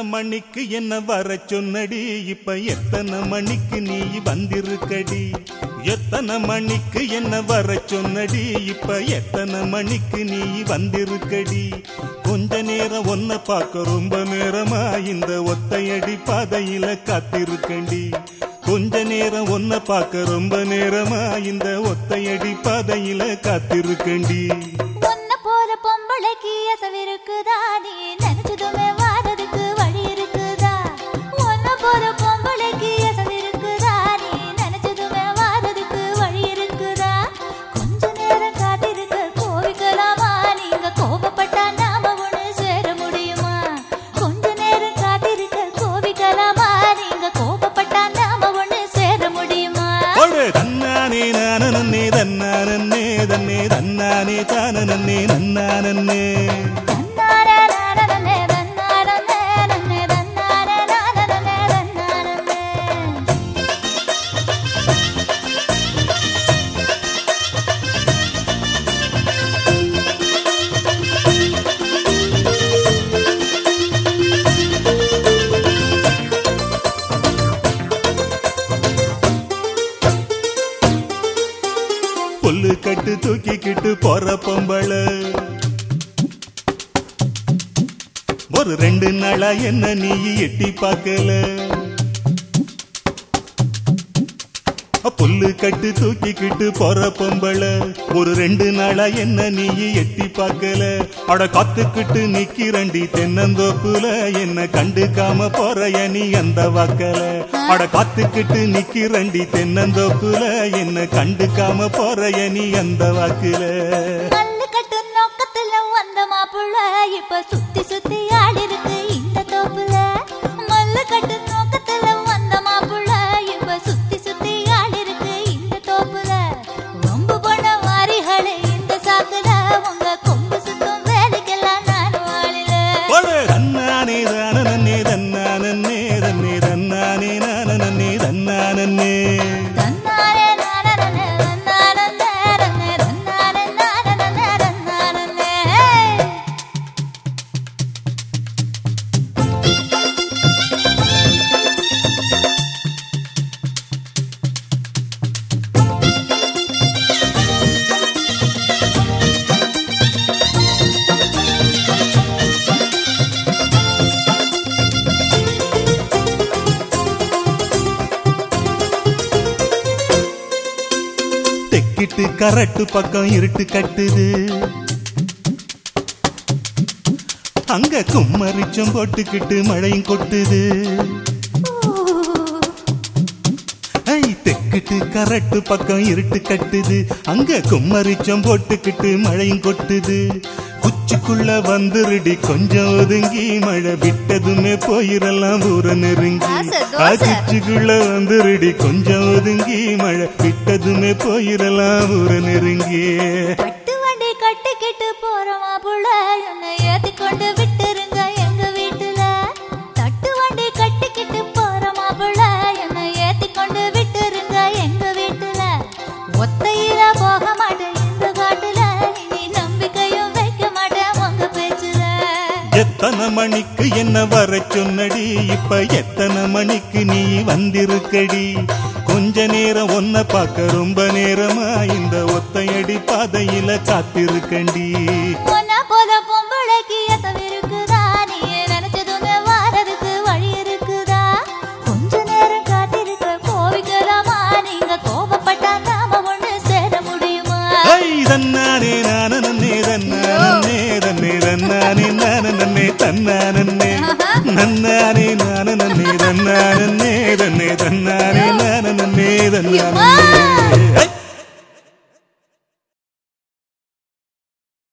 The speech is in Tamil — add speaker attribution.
Speaker 1: எத்தனை மணிக்கு என்ன வர சொன்னடி? இப்ப எத்தனை மணிக்கு நீ வந்திருக்கடி? எத்தனை மணிக்கு என்ன வர சொன்னடி? இப்ப எத்தனை மணிக்கு நீ வந்திருக்கடி? கொஞ்ச நேரம் ஒன்ன பார்க்க ரொம்ப நேரமா? இந்த ஒத்தையடி பாதையில காத்திருக்கண்டி. கொஞ்ச நேரம் ஒன்ன பார்க்க ரொம்ப நேரமா? இந்த ஒத்தையடி பாதையில காத்திருக்கண்டி.
Speaker 2: உன்னை போல பொம்பளைக்கு அசவிருக்குதா
Speaker 1: தன்னானே தன்னே தன்னானே தானே நன்னானே
Speaker 2: தன்னாரே
Speaker 1: தூக்கிக்கிட்டு தூக்கிக்கிட்டு போற பொம்பள. ஒரு ரெண்டு நாளா என்ன நீ எட்டி பார்க்கல? புல்லு கட்டு தூக்கிக்கிட்டு போற பொம்பள. ஒரு ரெண்டு நாளா என்ன நீ எட்டி பார்க்கல. அட காத்துக்கிட்டு நிக்கிறண்டி தென்னந்தோப்புல. என்ன கண்டுக்காம போறைய நீ அந்த வாக்கல. அட காத்துக்கிட்டு நிக்கிறண்டி தென்னந்தோப்புல. என்ன கண்டுக்காம போறைய நீ அந்த வாக்குல.
Speaker 2: கட்டு நோக்கத்துல வந்த மாப்புள்ள. இப்ப சுத்தி சுத்தி ஆடி நானே
Speaker 1: தன்னானே. தெக்கிட்டு கரட்டு பக்கம் இருட்டு கட்டுது. அங்க கும்மரிச்சம் போட்டுக்கிட்டு மழையும் கொட்டுது. தெக்கிட்டு கரட்டு பக்கம் இருட்டு கட்டுது. அங்க கும்மரிச்சம் போட்டுக்கிட்டு மழையும் கொட்டுது. குச்சிக்குள்ள வந்துருடி கொஞ்சம் ஒதுங்கி மழை விட்டதுமே போயிரலாம் ஊர நெருங்கி. குச்சிக்குள்ள வந்துருடி கொஞ்சம் ஒதுங்கி மழை விட்டதுமே போயிரலாம் ஊர நெருங்கி.
Speaker 2: கட்டு வண்டி கட்டிக்கிட்டு போறோமா புள்ள? என்னை ஏத்தி கொண்டு விட்டுருங்க எங்க வீட்டுல. தட்டு வண்டி கட்டிக்கிட்டு போறோமா புள்ள? என்னை ஏத்தி கொண்டு விட்டுருங்க எங்க வீட்டுல. ஒத்தையில போக மாட்டேன் இந்த காட்டுல. இனி நம்பிக்கையும் வைக்க மாட்டேன் உங்க பேச்சுல.
Speaker 1: எத்தனை மணிக்கு என்ன வர சொன்னடி? இப்ப எத்தனை மணிக்கு நீ வந்திருக்கடி? கொஞ்ச நேரம் ஒன்ன பார்க்க ரொம்ப நேரமா? இந்த ஒத்தையடி பாதையில காத்திருக்கண்டி. தன்னானே நானே தன்னானே தன்னே தன்னானே நானே தன்னானே நன்னானே நானே தன்னானே தன்னே தன்னானே. ஐ